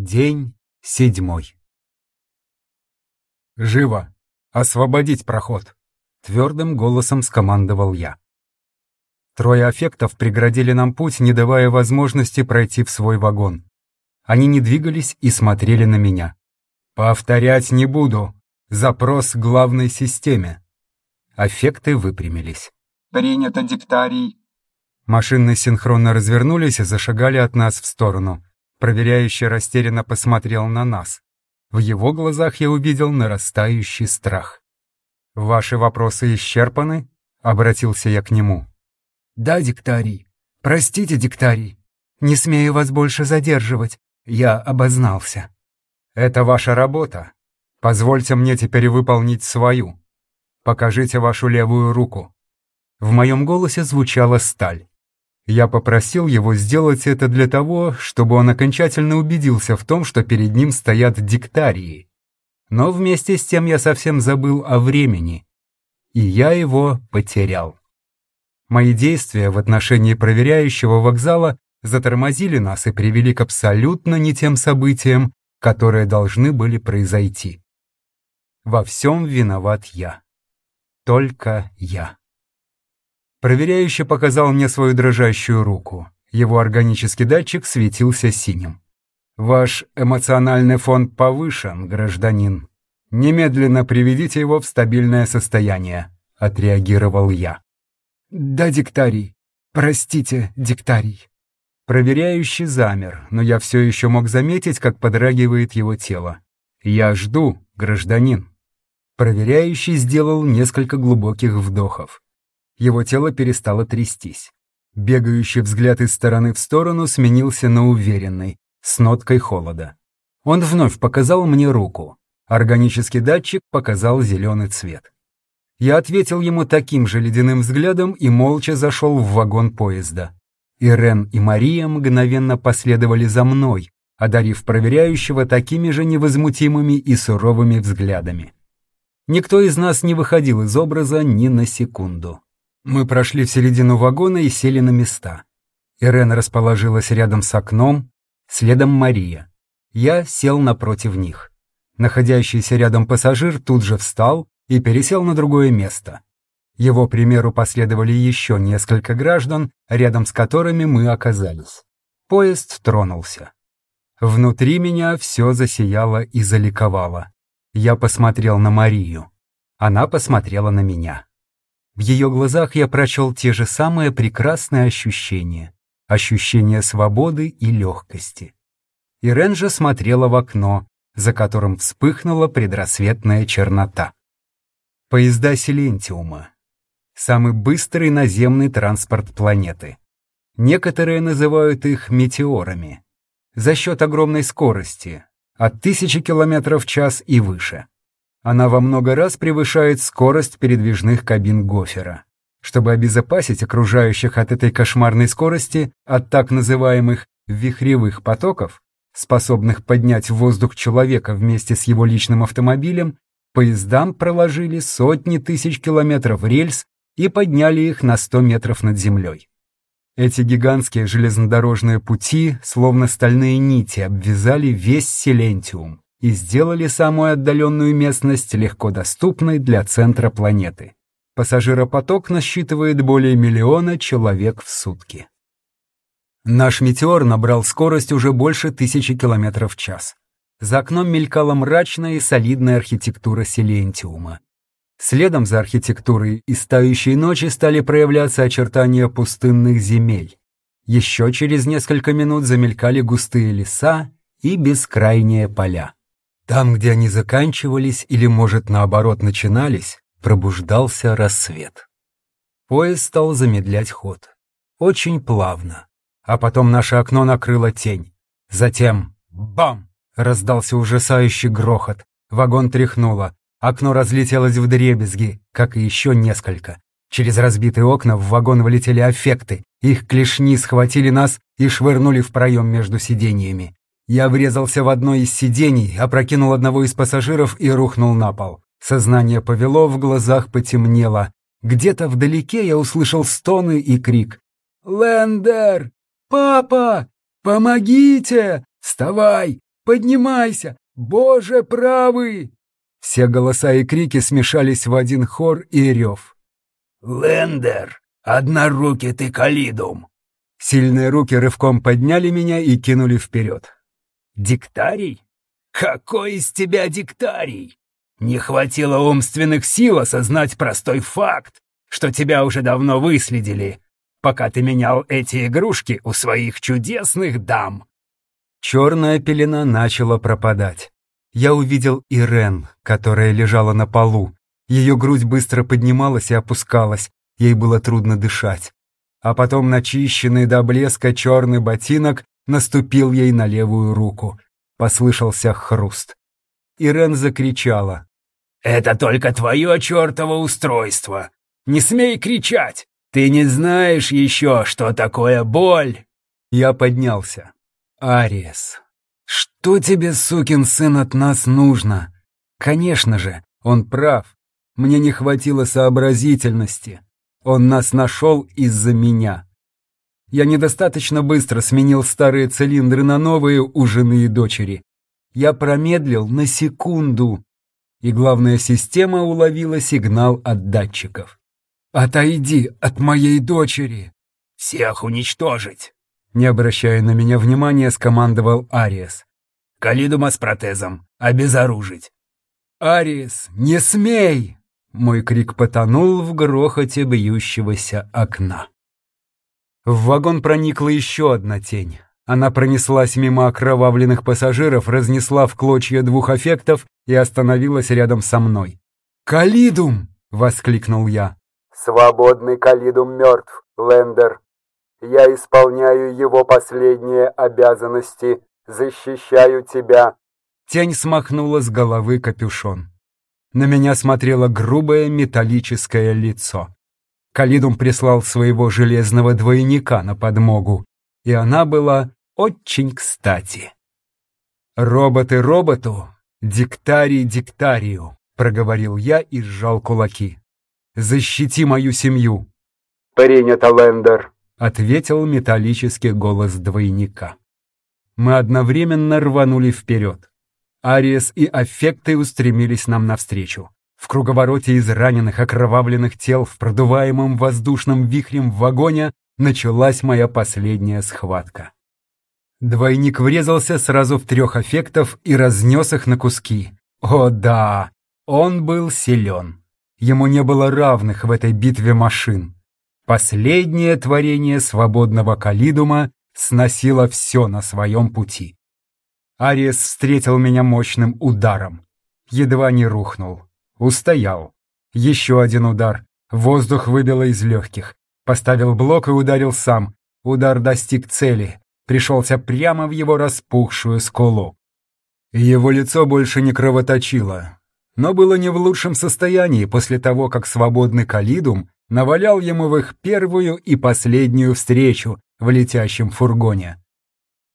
День седьмой. «Живо! Освободить проход!» — твердым голосом скомандовал я. Трое аффектов преградили нам путь, не давая возможности пройти в свой вагон. Они не двигались и смотрели на меня. «Повторять не буду. Запрос главной системе». Аффекты выпрямились. «Принято, диктарий». Машины синхронно развернулись и зашагали от нас в сторону. Проверяющий растерянно посмотрел на нас. В его глазах я увидел нарастающий страх. «Ваши вопросы исчерпаны?» — обратился я к нему. «Да, диктарий. Простите, диктарий. Не смею вас больше задерживать. Я обознался». «Это ваша работа. Позвольте мне теперь выполнить свою. Покажите вашу левую руку». В моем голосе звучала сталь. Я попросил его сделать это для того, чтобы он окончательно убедился в том, что перед ним стоят диктарии. Но вместе с тем я совсем забыл о времени, и я его потерял. Мои действия в отношении проверяющего вокзала затормозили нас и привели к абсолютно не тем событиям, которые должны были произойти. Во всем виноват я. Только я. Проверяющий показал мне свою дрожащую руку. Его органический датчик светился синим. «Ваш эмоциональный фон повышен, гражданин. Немедленно приведите его в стабильное состояние», — отреагировал я. «Да, диктарий. Простите, диктарий». Проверяющий замер, но я все еще мог заметить, как подрагивает его тело. «Я жду, гражданин». Проверяющий сделал несколько глубоких вдохов. Его тело перестало трястись. Бегающий взгляд из стороны в сторону сменился на уверенный, с ноткой холода. Он вновь показал мне руку. Органический датчик показал зеленый цвет. Я ответил ему таким же ледяным взглядом и молча зашел в вагон поезда. Ирен и Мария мгновенно последовали за мной, одарив проверяющего такими же невозмутимыми и суровыми взглядами. Никто из нас не выходил из образа ни на секунду. Мы прошли в середину вагона и сели на места. Ирен расположилась рядом с окном, следом Мария. Я сел напротив них. Находящийся рядом пассажир тут же встал и пересел на другое место. Его примеру последовали еще несколько граждан, рядом с которыми мы оказались. Поезд тронулся. Внутри меня все засияло и заликовало. Я посмотрел на Марию. Она посмотрела на меня. В ее глазах я прочел те же самые прекрасные ощущения. Ощущение свободы и легкости. Ирен же смотрела в окно, за которым вспыхнула предрассветная чернота. Поезда Силентиума. Самый быстрый наземный транспорт планеты. Некоторые называют их метеорами. За счет огромной скорости, от тысячи километров в час и выше. Она во много раз превышает скорость передвижных кабин Гофера. Чтобы обезопасить окружающих от этой кошмарной скорости, от так называемых вихревых потоков, способных поднять в воздух человека вместе с его личным автомобилем, поездам проложили сотни тысяч километров рельс и подняли их на 100 метров над землей. Эти гигантские железнодорожные пути, словно стальные нити, обвязали весь Силентиум и сделали самую отдаленную местность легко доступной для центра планеты. Пассажиропоток насчитывает более миллиона человек в сутки. Наш метеор набрал скорость уже больше тысячи километров в час. За окном мелькала мрачная и солидная архитектура Селентиума. Следом за архитектурой из тающей ночи стали проявляться очертания пустынных земель. Еще через несколько минут замелькали густые леса и бескрайние поля. Там, где они заканчивались или, может, наоборот, начинались, пробуждался рассвет. Поезд стал замедлять ход. Очень плавно. А потом наше окно накрыло тень. Затем «бам!» раздался ужасающий грохот. Вагон тряхнуло. Окно разлетелось в дребезги, как и еще несколько. Через разбитые окна в вагон влетели аффекты. Их клешни схватили нас и швырнули в проем между сиденьями. Я врезался в одно из сидений, опрокинул одного из пассажиров и рухнул на пол. Сознание повело, в глазах потемнело. Где-то вдалеке я услышал стоны и крик. «Лендер! Папа! Помогите! Вставай! Поднимайся! Боже правый!» Все голоса и крики смешались в один хор и рев. «Лендер, однорукий ты калидум!» Сильные руки рывком подняли меня и кинули вперед. «Диктарий? Какой из тебя диктарий? Не хватило умственных сил осознать простой факт, что тебя уже давно выследили, пока ты менял эти игрушки у своих чудесных дам». Черная пелена начала пропадать. Я увидел Ирен, которая лежала на полу. Ее грудь быстро поднималась и опускалась, ей было трудно дышать. А потом начищенный до блеска черный ботинок наступил ей на левую руку. Послышался хруст. Ирен закричала. «Это только твое чертово устройство! Не смей кричать! Ты не знаешь еще, что такое боль!» Я поднялся. «Ариес, что тебе, сукин сын, от нас нужно?» «Конечно же, он прав. Мне не хватило сообразительности. Он нас нашел из-за меня. Я недостаточно быстро сменил старые цилиндры на новые у жены и дочери. Я промедлил на секунду, и главная система уловила сигнал от датчиков. «Отойди от моей дочери!» «Всех уничтожить!» Не обращая на меня внимания, скомандовал Ариес. «Калидума с протезом! Обезоружить!» «Ариес, не смей!» Мой крик потонул в грохоте бьющегося окна. В вагон проникла еще одна тень. Она пронеслась мимо окровавленных пассажиров, разнесла в клочья двух аффектов и остановилась рядом со мной. «Калидум!» — воскликнул я. «Свободный Калидум мертв, Лендер. Я исполняю его последние обязанности, защищаю тебя». Тень смахнула с головы капюшон. На меня смотрело грубое металлическое лицо. Калидум прислал своего железного двойника на подмогу, и она была очень кстати. «Роботы роботу, диктарий диктарию», — проговорил я и сжал кулаки. «Защити мою семью!» «Принято, Лендер», — ответил металлический голос двойника. Мы одновременно рванули вперед. Ариес и аффекты устремились нам навстречу. В круговороте из раненых окровавленных тел в продуваемом воздушном вихрем в вагоне началась моя последняя схватка. Двойник врезался сразу в трех аффектов и разнес их на куски. О да, он был силен. Ему не было равных в этой битве машин. Последнее творение свободного Калидума сносило все на своем пути. Ариес встретил меня мощным ударом. Едва не рухнул. Устоял. Еще один удар. Воздух выбило из легких. Поставил блок и ударил сам. Удар достиг цели. Пришелся прямо в его распухшую скулу. Его лицо больше не кровоточило, но было не в лучшем состоянии после того, как свободный Калидум навалял ему в их первую и последнюю встречу в летящем фургоне.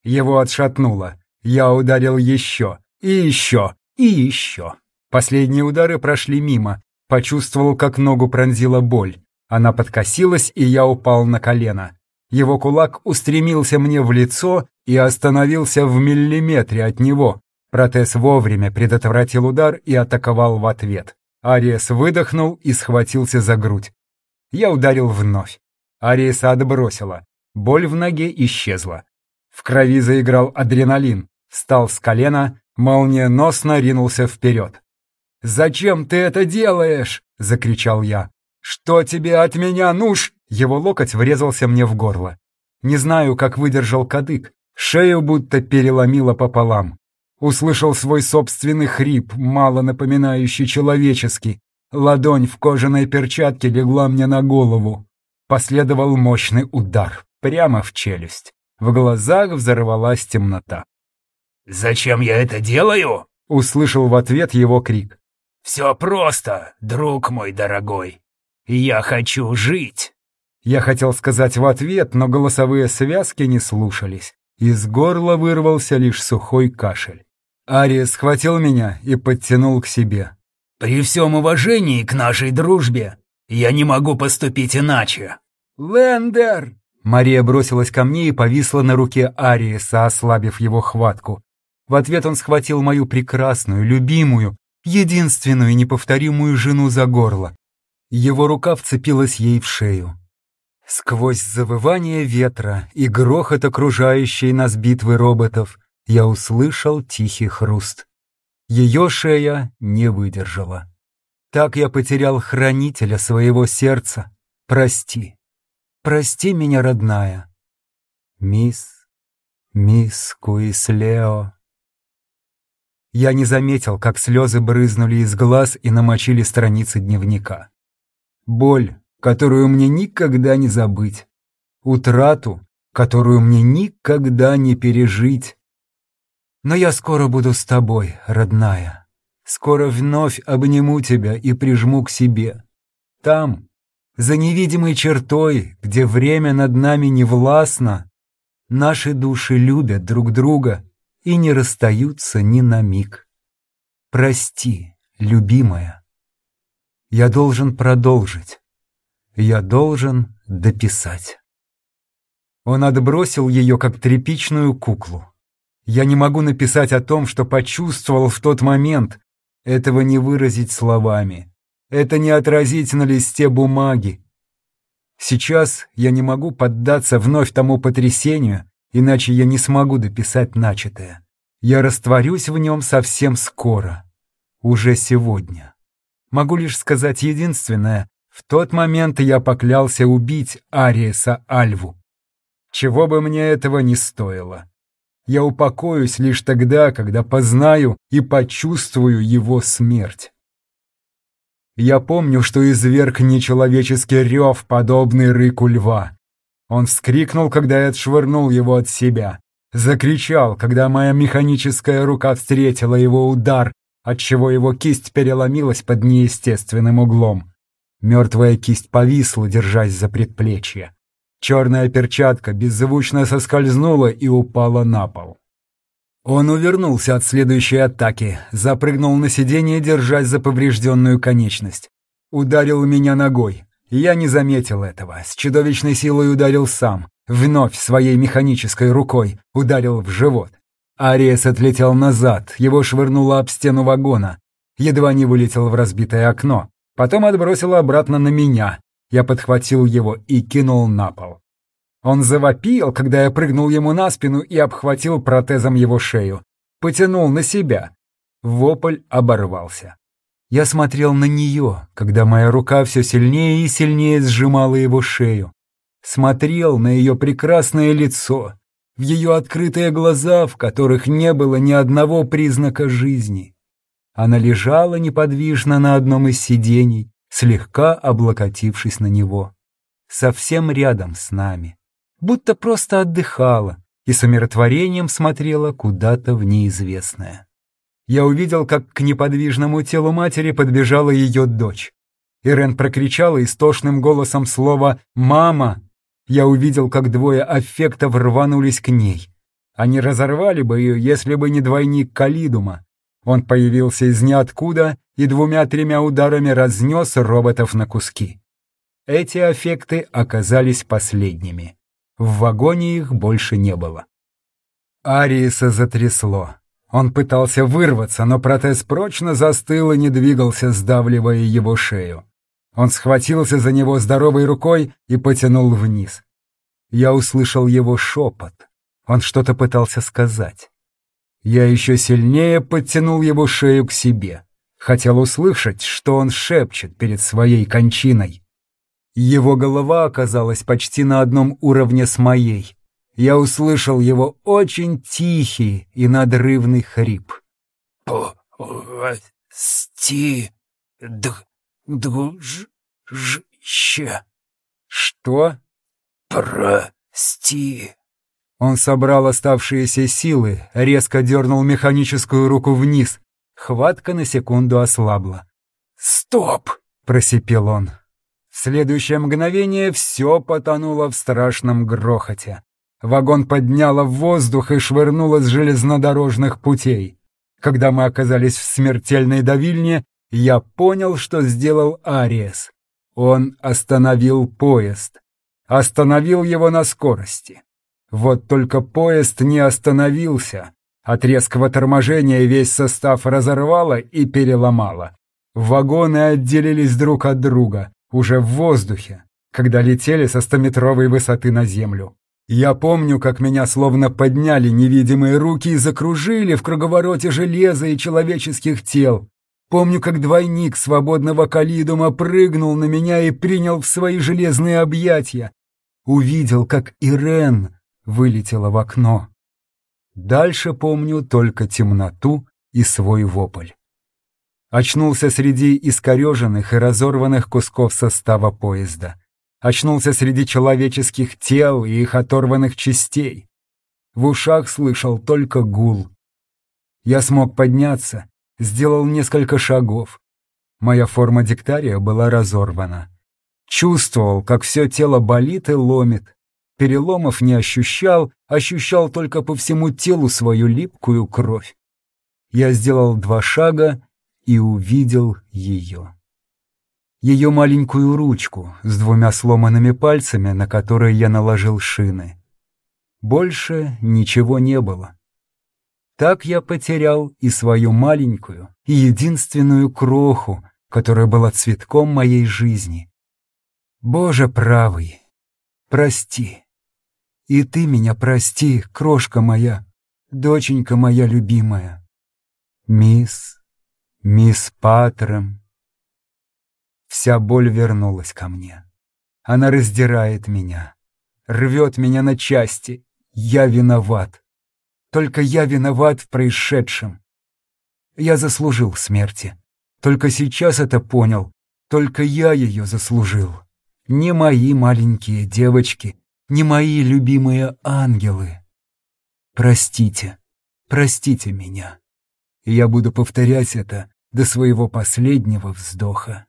Его отшатнуло. Я ударил еще, и еще, и еще. Последние удары прошли мимо. Почувствовал, как ногу пронзила боль. Она подкосилась, и я упал на колено. Его кулак устремился мне в лицо и остановился в миллиметре от него. Протез вовремя предотвратил удар и атаковал в ответ. Ариес выдохнул и схватился за грудь. Я ударил вновь. Ариеса отбросила. Боль в ноге исчезла. В крови заиграл адреналин встал с колена, молниеносно ринулся вперед. «Зачем ты это делаешь?» — закричал я. «Что тебе от меня нуж?» Его локоть врезался мне в горло. Не знаю, как выдержал кадык, шею будто переломило пополам. Услышал свой собственный хрип, мало напоминающий человеческий. Ладонь в кожаной перчатке легла мне на голову. Последовал мощный удар, прямо в челюсть. В глазах взорвалась темнота. «Зачем я это делаю?» — услышал в ответ его крик. «Все просто, друг мой дорогой. Я хочу жить!» Я хотел сказать в ответ, но голосовые связки не слушались. Из горла вырвался лишь сухой кашель. Ария схватил меня и подтянул к себе. «При всем уважении к нашей дружбе, я не могу поступить иначе!» «Лендер!» Мария бросилась ко мне и повисла на руке Ариеса, ослабив его хватку. В ответ он схватил мою прекрасную, любимую, единственную неповторимую жену за горло. Его рука вцепилась ей в шею. Сквозь завывание ветра и грохот окружающей нас битвы роботов я услышал тихий хруст. Ее шея не выдержала. Так я потерял хранителя своего сердца. Прости. Прости меня, родная. Мисс, мисс Куислео. Я не заметил, как слезы брызнули из глаз и намочили страницы дневника. Боль, которую мне никогда не забыть. Утрату, которую мне никогда не пережить. Но я скоро буду с тобой, родная. Скоро вновь обниму тебя и прижму к себе. Там, за невидимой чертой, где время над нами не властно, наши души любят друг друга и не расстаются ни на миг. Прости, любимая. Я должен продолжить. Я должен дописать. Он отбросил ее, как тряпичную куклу. Я не могу написать о том, что почувствовал в тот момент. Этого не выразить словами. Это не отразить на листе бумаги. Сейчас я не могу поддаться вновь тому потрясению, иначе я не смогу дописать начатое. Я растворюсь в нем совсем скоро, уже сегодня. Могу лишь сказать единственное, в тот момент я поклялся убить Ариеса Альву. Чего бы мне этого не стоило. Я упокоюсь лишь тогда, когда познаю и почувствую его смерть. Я помню, что изверг нечеловеческий рев, подобный рыку льва. Он вскрикнул, когда я отшвырнул его от себя. Закричал, когда моя механическая рука встретила его удар, отчего его кисть переломилась под неестественным углом. Мертвая кисть повисла, держась за предплечье. Черная перчатка беззвучно соскользнула и упала на пол. Он увернулся от следующей атаки, запрыгнул на сиденье, держась за поврежденную конечность. Ударил меня ногой. Я не заметил этого. С чудовищной силой ударил сам. Вновь своей механической рукой ударил в живот. Ариес отлетел назад, его швырнуло об стену вагона. Едва не вылетел в разбитое окно. Потом отбросило обратно на меня. Я подхватил его и кинул на пол. Он завопил, когда я прыгнул ему на спину и обхватил протезом его шею. Потянул на себя. Вопль оборвался. Я смотрел на нее, когда моя рука все сильнее и сильнее сжимала его шею. Смотрел на ее прекрасное лицо, в ее открытые глаза, в которых не было ни одного признака жизни. Она лежала неподвижно на одном из сидений, слегка облокотившись на него. Совсем рядом с нами. Будто просто отдыхала и с умиротворением смотрела куда-то в неизвестное. Я увидел, как к неподвижному телу матери подбежала ее дочь. Ирен прокричала истошным голосом слово «Мама!». Я увидел, как двое аффектов рванулись к ней. Они разорвали бы ее, если бы не двойник Калидума, он появился из ниоткуда и двумя-тремя ударами разнес роботов на куски. Эти аффекты оказались последними. В вагоне их больше не было. Ариеса затрясло. Он пытался вырваться, но протез прочно застыл и не двигался, сдавливая его шею. Он схватился за него здоровой рукой и потянул вниз. Я услышал его шепот. Он что-то пытался сказать. Я еще сильнее подтянул его шею к себе. Хотел услышать, что он шепчет перед своей кончиной. Его голова оказалась почти на одном уровне с моей. Я услышал его очень тихий и надрывный хрип. «Прости, дружище». «Что?» «Прости». Он собрал оставшиеся силы, резко дернул механическую руку вниз. Хватка на секунду ослабла. «Стоп!» — просипел он. В следующее мгновение все потонуло в страшном грохоте. Вагон подняло в воздух и швырнуло с железнодорожных путей. Когда мы оказались в смертельной давильне, я понял, что сделал Ариес. Он остановил поезд. Остановил его на скорости. Вот только поезд не остановился. От резкого торможения весь состав разорвало и переломало. Вагоны отделились друг от друга, уже в воздухе, когда летели со стометровой высоты на землю. Я помню, как меня словно подняли невидимые руки и закружили в круговороте железа и человеческих тел. Помню, как двойник свободного калидума прыгнул на меня и принял в свои железные объятия. Увидел, как Ирен вылетела в окно. Дальше помню только темноту и свой вопль. Очнулся среди искореженных и разорванных кусков состава поезда. Очнулся среди человеческих тел и их оторванных частей. В ушах слышал только гул. Я смог подняться, сделал несколько шагов. Моя форма диктария была разорвана. Чувствовал, как все тело болит и ломит. Переломов не ощущал, ощущал только по всему телу свою липкую кровь. Я сделал два шага и увидел ее. Ее маленькую ручку с двумя сломанными пальцами, на которые я наложил шины. Больше ничего не было. Так я потерял и свою маленькую, и единственную кроху, которая была цветком моей жизни. Боже правый, прости. И ты меня прости, крошка моя, доченька моя любимая. Мисс, мисс Патром. Вся боль вернулась ко мне. Она раздирает меня, рвет меня на части. Я виноват. Только я виноват в происшедшем. Я заслужил смерти. Только сейчас это понял. Только я ее заслужил. Не мои маленькие девочки — не мои любимые ангелы. Простите, простите меня. Я буду повторять это до своего последнего вздоха.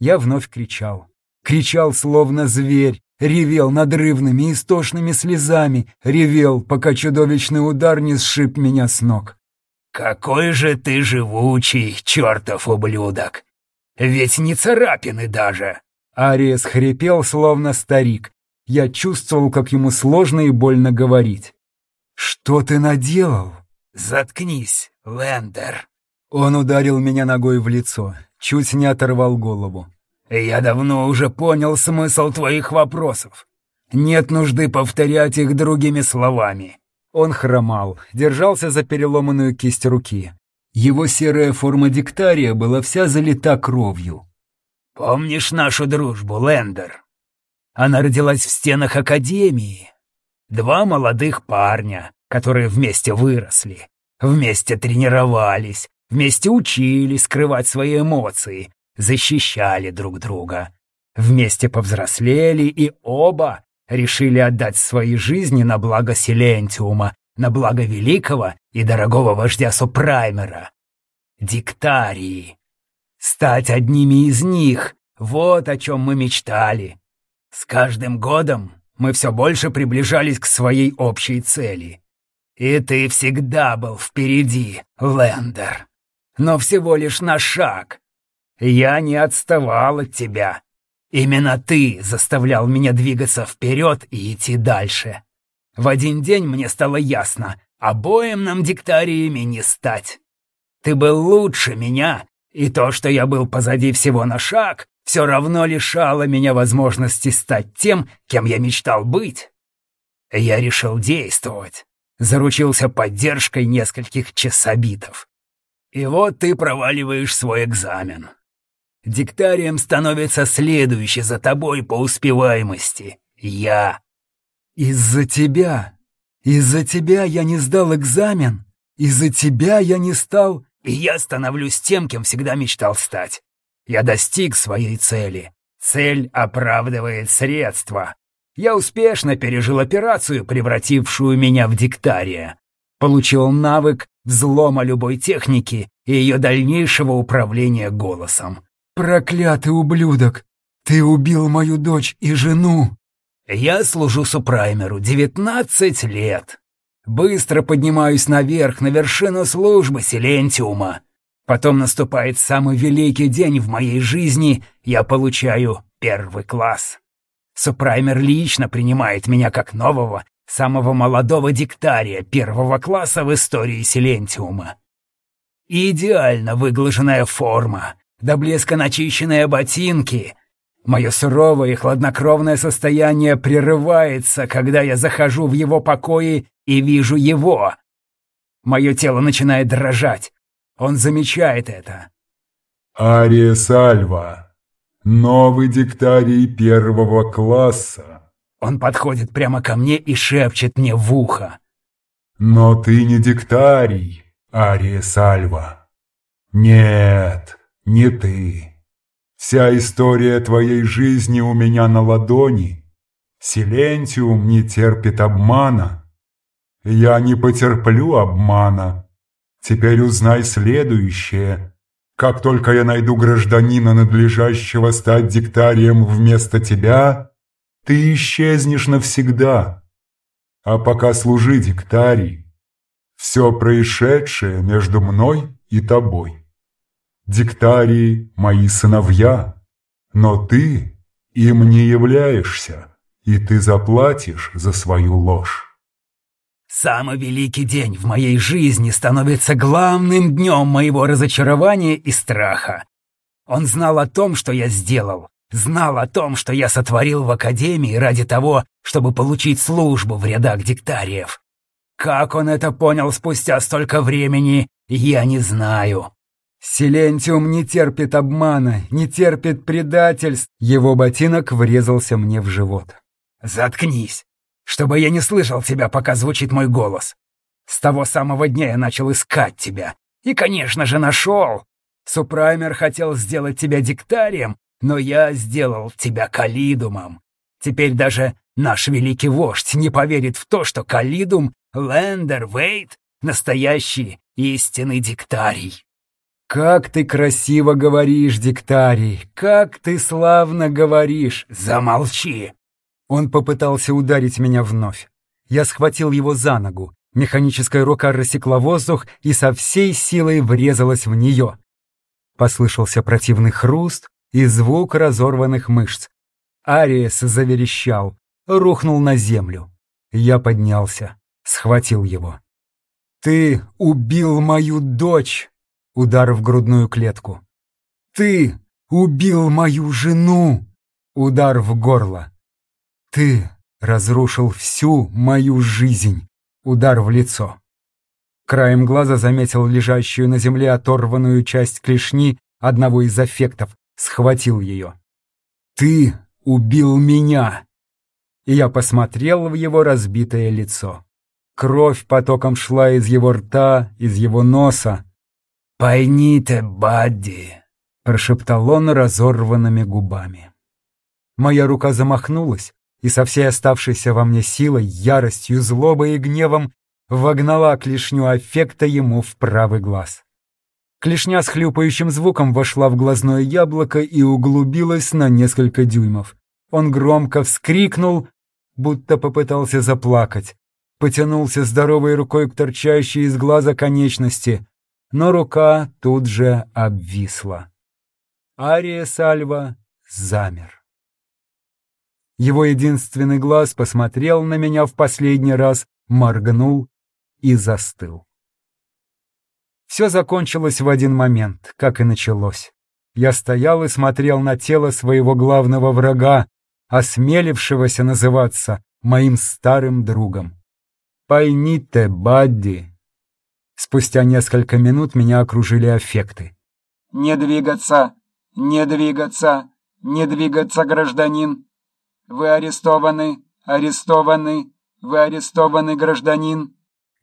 Я вновь кричал. Кричал, словно зверь, ревел надрывными, истошными слезами, ревел, пока чудовищный удар не сшиб меня с ног. «Какой же ты живучий, чертов ублюдок! Ведь не царапины даже!» Ариес хрипел, словно старик, я чувствовал, как ему сложно и больно говорить. «Что ты наделал?» «Заткнись, Лендер!» Он ударил меня ногой в лицо, чуть не оторвал голову. «Я давно уже понял смысл твоих вопросов. Нет нужды повторять их другими словами». Он хромал, держался за переломанную кисть руки. Его серая форма диктария была вся залита кровью. «Помнишь нашу дружбу, Лендер?» Она родилась в стенах академии. Два молодых парня, которые вместе выросли, вместе тренировались, вместе учились скрывать свои эмоции, защищали друг друга. Вместе повзрослели и оба решили отдать свои жизни на благо Силентиума, на благо великого и дорогого вождя Супраймера. Диктарии. Стать одними из них — вот о чем мы мечтали. С каждым годом мы все больше приближались к своей общей цели. И ты всегда был впереди, Лендер. Но всего лишь на шаг. Я не отставал от тебя. Именно ты заставлял меня двигаться вперед и идти дальше. В один день мне стало ясно, обоим нам диктариями не стать. Ты был лучше меня, и то, что я был позади всего на шаг, все равно лишало меня возможности стать тем, кем я мечтал быть. Я решил действовать, заручился поддержкой нескольких часобитов. И вот ты проваливаешь свой экзамен. Диктарием становится следующий за тобой по успеваемости. Я. Из-за тебя. Из-за тебя я не сдал экзамен. Из-за тебя я не стал... И я становлюсь тем, кем всегда мечтал стать. Я достиг своей цели. Цель оправдывает средства. Я успешно пережил операцию, превратившую меня в диктария. Получил навык взлома любой техники и ее дальнейшего управления голосом. «Проклятый ублюдок! Ты убил мою дочь и жену!» «Я служу супраймеру девятнадцать лет. Быстро поднимаюсь наверх, на вершину службы Силентиума. Потом наступает самый великий день в моей жизни, я получаю первый класс. Супраймер лично принимает меня как нового, самого молодого диктария первого класса в истории Силентиума. Идеально выглаженная форма, до блеска начищенные ботинки. Мое суровое и хладнокровное состояние прерывается, когда я захожу в его покои и вижу его. Мое тело начинает дрожать. Он замечает это. «Ария Сальва, новый диктарий первого класса». Он подходит прямо ко мне и шепчет мне в ухо. «Но ты не диктарий, Ария Сальва. Нет, не ты. Вся история твоей жизни у меня на ладони. Силентиум не терпит обмана. Я не потерплю обмана. Теперь узнай следующее. Как только я найду гражданина, надлежащего стать диктарием вместо тебя, ты исчезнешь навсегда. А пока служи диктарий, все происшедшее между мной и тобой. Диктарии – мои сыновья, но ты им не являешься, и ты заплатишь за свою ложь. Самый великий день в моей жизни становится главным днем моего разочарования и страха. Он знал о том, что я сделал, знал о том, что я сотворил в Академии ради того, чтобы получить службу в рядах диктариев. Как он это понял спустя столько времени, я не знаю. Силентиум не терпит обмана, не терпит предательств. Его ботинок врезался мне в живот. Заткнись, чтобы я не слышал тебя, пока звучит мой голос. С того самого дня я начал искать тебя. И, конечно же, нашел. Супраймер хотел сделать тебя диктарием, но я сделал тебя калидумом. Теперь даже наш великий вождь не поверит в то, что калидум, Лендер, Вейт — настоящий истинный диктарий. «Как ты красиво говоришь, диктарий! Как ты славно говоришь! Замолчи!» Он попытался ударить меня вновь. Я схватил его за ногу. Механическая рука рассекла воздух и со всей силой врезалась в нее. Послышался противный хруст и звук разорванных мышц. Ариес заверещал, рухнул на землю. Я поднялся, схватил его. «Ты убил мою дочь!» Удар в грудную клетку. «Ты убил мою жену!» Удар в горло. «Ты разрушил всю мою жизнь!» Удар в лицо. Краем глаза заметил лежащую на земле оторванную часть клешни одного из аффектов, схватил ее. «Ты убил меня!» И я посмотрел в его разбитое лицо. Кровь потоком шла из его рта, из его носа, «Поймите, Бадди!» — прошептал он разорванными губами. Моя рука замахнулась, и со всей оставшейся во мне силой, яростью, злобой и гневом вогнала клешню аффекта ему в правый глаз. Клешня с хлюпающим звуком вошла в глазное яблоко и углубилась на несколько дюймов. Он громко вскрикнул, будто попытался заплакать. Потянулся здоровой рукой к торчащей из глаза конечности но рука тут же обвисла. Ария Сальва замер. Его единственный глаз посмотрел на меня в последний раз, моргнул и застыл. Все закончилось в один момент, как и началось. Я стоял и смотрел на тело своего главного врага, осмелившегося называться моим старым другом. «Поймите, Бадди, Спустя несколько минут меня окружили аффекты. «Не двигаться! Не двигаться! Не двигаться, гражданин! Вы арестованы! Арестованы! Вы арестованы, гражданин!»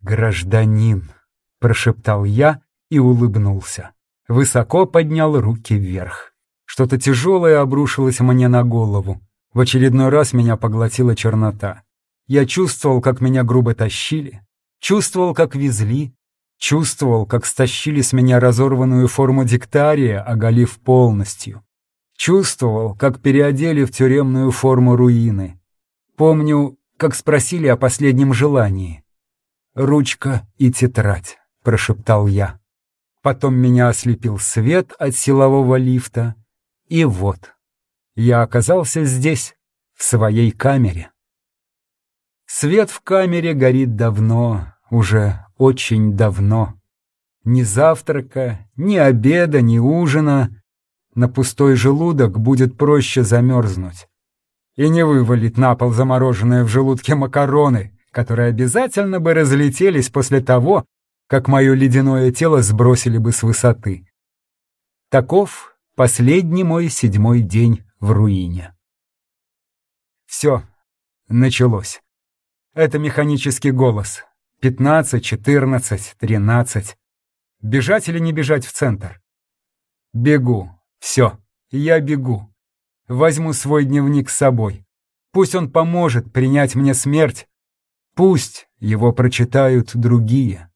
«Гражданин!» — прошептал я и улыбнулся. Высоко поднял руки вверх. Что-то тяжелое обрушилось мне на голову. В очередной раз меня поглотила чернота. Я чувствовал, как меня грубо тащили, чувствовал, как везли, Чувствовал, как стащили с меня разорванную форму диктария, оголив полностью. Чувствовал, как переодели в тюремную форму руины. Помню, как спросили о последнем желании. «Ручка и тетрадь», — прошептал я. Потом меня ослепил свет от силового лифта, и вот, я оказался здесь, в своей камере. Свет в камере горит давно, уже очень давно. Ни завтрака, ни обеда, ни ужина. На пустой желудок будет проще замерзнуть. И не вывалить на пол замороженные в желудке макароны, которые обязательно бы разлетелись после того, как мое ледяное тело сбросили бы с высоты. Таков последний мой седьмой день в руине. Все, началось. Это механический голос. Пятнадцать, четырнадцать, тринадцать. Бежать или не бежать в центр? Бегу. Все, я бегу. Возьму свой дневник с собой. Пусть он поможет принять мне смерть. Пусть его прочитают другие.